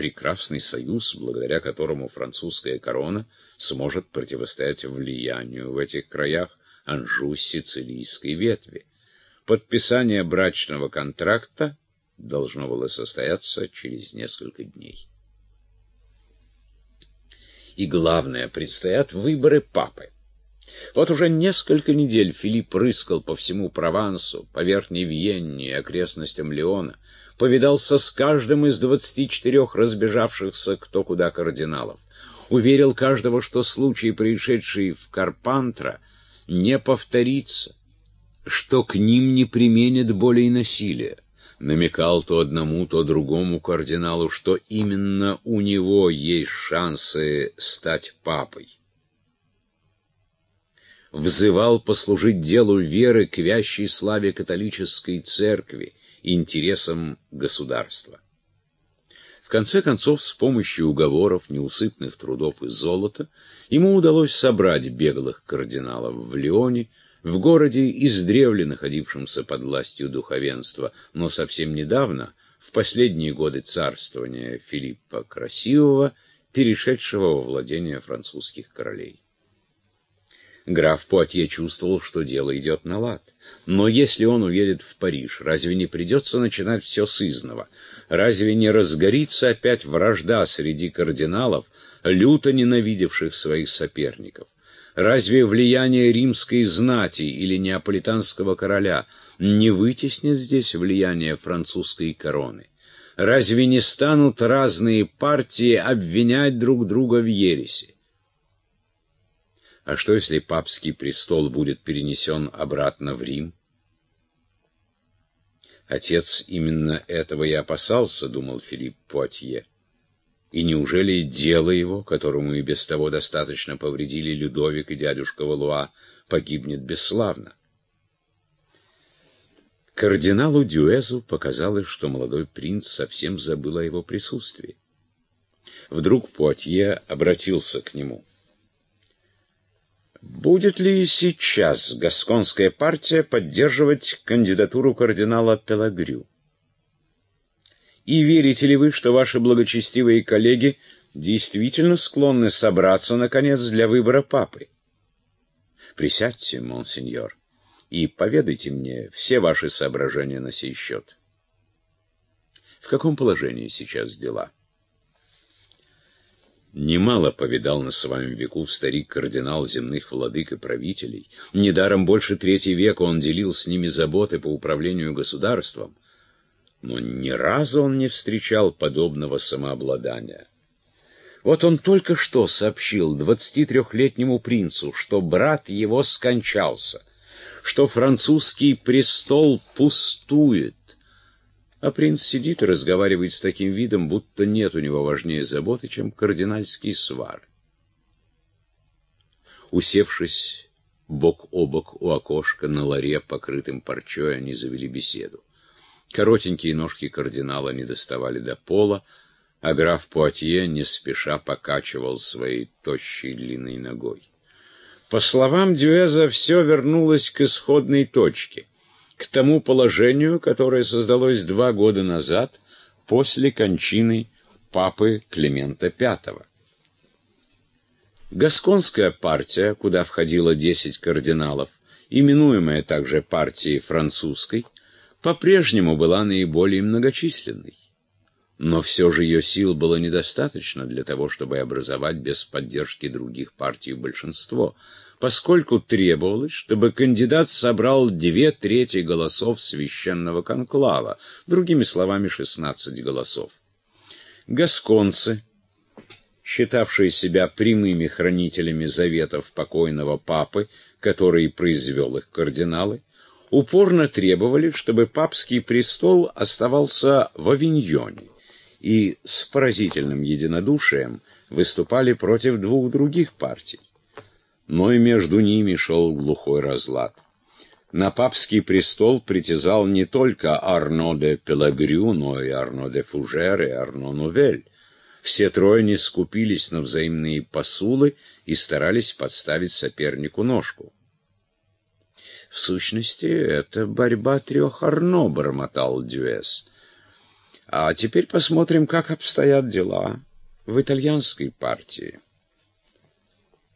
прекрасный союз, благодаря которому французская корона сможет противостоять влиянию в этих краях Анжу-Сицилийской ветви. Подписание брачного контракта должно было состояться через несколько дней. И главное, предстоят выборы папы. Вот уже несколько недель Филипп рыскал по всему Провансу, по Верхней Вьенне и окрестностям Леона, повидался с каждым из двадцати четырех разбежавшихся кто куда кардиналов, уверил каждого, что случай, происшедший в Карпантро, не повторится, что к ним не применят более насилия. Намекал то одному, то другому кардиналу, что именно у него есть шансы стать папой. Взывал послужить делу веры к вящей славе католической церкви, интересам государства. В конце концов, с помощью уговоров, неусыпных трудов и золота, ему удалось собрать беглых кардиналов в Лионе, в городе, издревле находившемся под властью духовенства, но совсем недавно, в последние годы царствования Филиппа Красивого, перешедшего во владение французских королей. Граф Пуатье чувствовал, что дело идет на лад. Но если он уедет в Париж, разве не придется начинать все с изного? Разве не разгорится опять вражда среди кардиналов, люто ненавидевших своих соперников? Разве влияние римской знати или неаполитанского короля не вытеснит здесь влияние французской короны? Разве не станут разные партии обвинять друг друга в ереси? А что, если папский престол будет перенесен обратно в Рим? Отец именно этого и опасался, думал Филипп Пуатье. И неужели дело его, которому и без того достаточно повредили Людовик и дядюшка Валуа, погибнет бесславно? Кардиналу Дюэзу показалось, что молодой принц совсем забыл о его присутствии. Вдруг Пуатье обратился к нему. Будет ли сейчас гасконская партия поддерживать кандидатуру кардинала Пелагрю? И верите ли вы, что ваши благочестивые коллеги действительно склонны собраться, наконец, для выбора папы? Присядьте, монсеньор, и поведайте мне все ваши соображения на сей счет. В каком положении сейчас дела? Немало повидал на своем веку старик-кардинал земных владык и правителей. Недаром больше третий века он делил с ними заботы по управлению государством. Но ни разу он не встречал подобного самообладания. Вот он только что сообщил 23-летнему принцу, что брат его скончался, что французский престол пустует, а принц сидит и разговаривает с таким видом, будто нет у него важнее заботы, чем кардинальские свары. Усевшись бок о бок у окошка на ларе, покрытым парчой, они завели беседу. Коротенькие ножки кардинала не доставали до пола, а граф Пуатье не спеша покачивал своей тощей длинной ногой. По словам Дюэза, все вернулось к исходной точке к тому положению, которое создалось два года назад после кончины папы Климента V. Гасконская партия, куда входило десять кардиналов, именуемая также партией французской, по-прежнему была наиболее многочисленной. Но все же ее сил было недостаточно для того, чтобы образовать без поддержки других партий большинство – поскольку требовалось, чтобы кандидат собрал две трети голосов священного конклава, другими словами, 16 голосов. Гасконцы, считавшие себя прямыми хранителями заветов покойного папы, который произвел их кардиналы, упорно требовали, чтобы папский престол оставался в Авиньоне, и с поразительным единодушием выступали против двух других партий но и между ними шел глухой разлад. На папский престол притязал не только Арно де Пелагрю, но и Арно де Фужер и Арно Нувель. Все трое не скупились на взаимные посулы и старались подставить сопернику ножку. В сущности, это борьба трех Арно, бормотал Дюэс. А теперь посмотрим, как обстоят дела в итальянской партии.